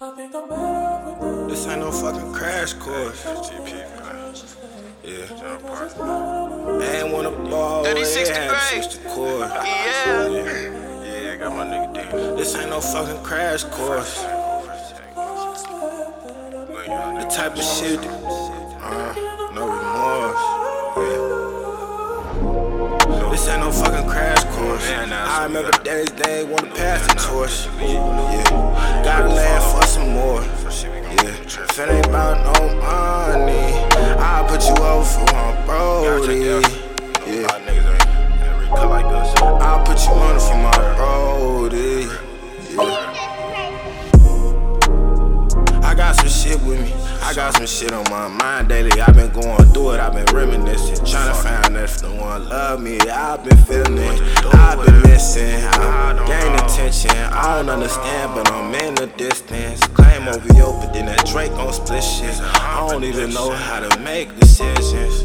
This ain't no fucking crash course. Yeah. I ain't wanna ball. 36 it had degree. switch the core. Yeah. Yeah, I got my nigga down. This ain't no fucking crash course. The type of shit. Uh, no remorse. Yeah. This ain't no fucking crash course. I remember days they wanna pass the torch. Brody. Yeah. I'll put you on it for my brody. Yeah. I got some shit with me. I got some shit on my mind daily. I've been going through it. I've been reminiscing. Trying to find if no one love me. I've been feeling it. I've been missing. I gain attention. I don't understand, but I'm in the distance. Claim OVO, but then that Drake gon' split shit. I don't even know how to make decisions.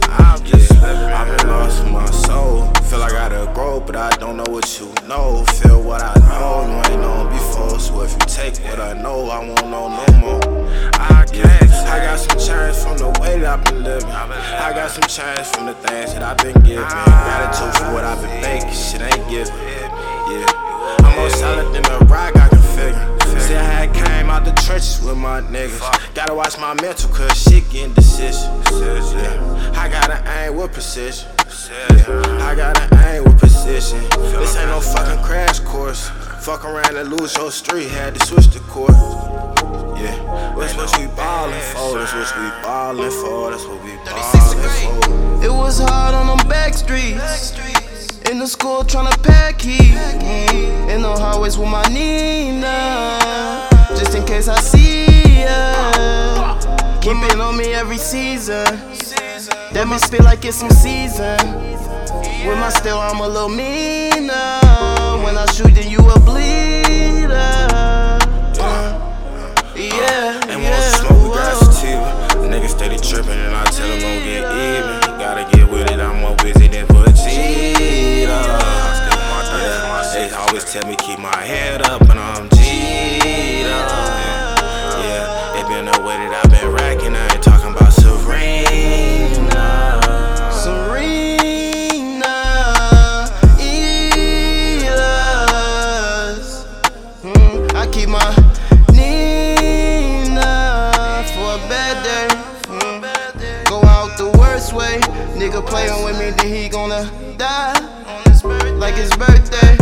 I've been lost in my soul. Feel like I gotta grow, but I don't know what you know. Feel what I know. You ain't known before. So if you take what I know, I won't know no more. I guess I got some change from the way that I've been living. I got some change from the things that I've been giving. Gratitude for what I've been making. Shit ain't giving. Yeah. I'm more solid than a rock, I can figure. See, I had came out the trenches with my niggas. Gotta watch my mental, cause shit getting decisions. Yeah. Aim with precision. I gotta aim with precision. This ain't no fucking crash course. Fuck around and lose your street, had to switch the court. Yeah, that's what we ballin' for. That's what we ballin' for. That's what we ballin' for. It was hard on them back streets. In the school tryna pack heat. In the hallways with my Nina. Just in case I see ya. Keep it on me every season. That bitch spit like it's some season. With my still, I'm a little meaner. When I shoot, then you a bleeder. Uh, yeah, And yeah. smoke, we got sativa. Niggas steady tripping, and I tell them gon' get even. Gotta get with it, I'm more busy than Vegeta. They always tell me keep my head up and I'm G'd Nigga playin' with me, then he gonna die. Like his birthday.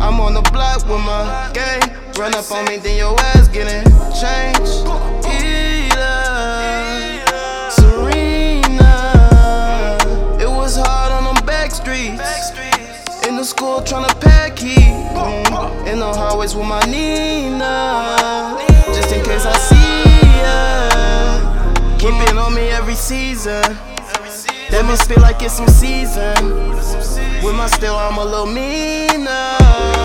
I'm on the block with my gang. Run up on me, then your ass getting changed. Elas. Serena. It was hard on them back streets. In the school tryna pack heat. In the hallways with my Nina. Just in case I see ya. Keep it on me every season. That bitch spit like it's some season. With my still, I'm a little meaner.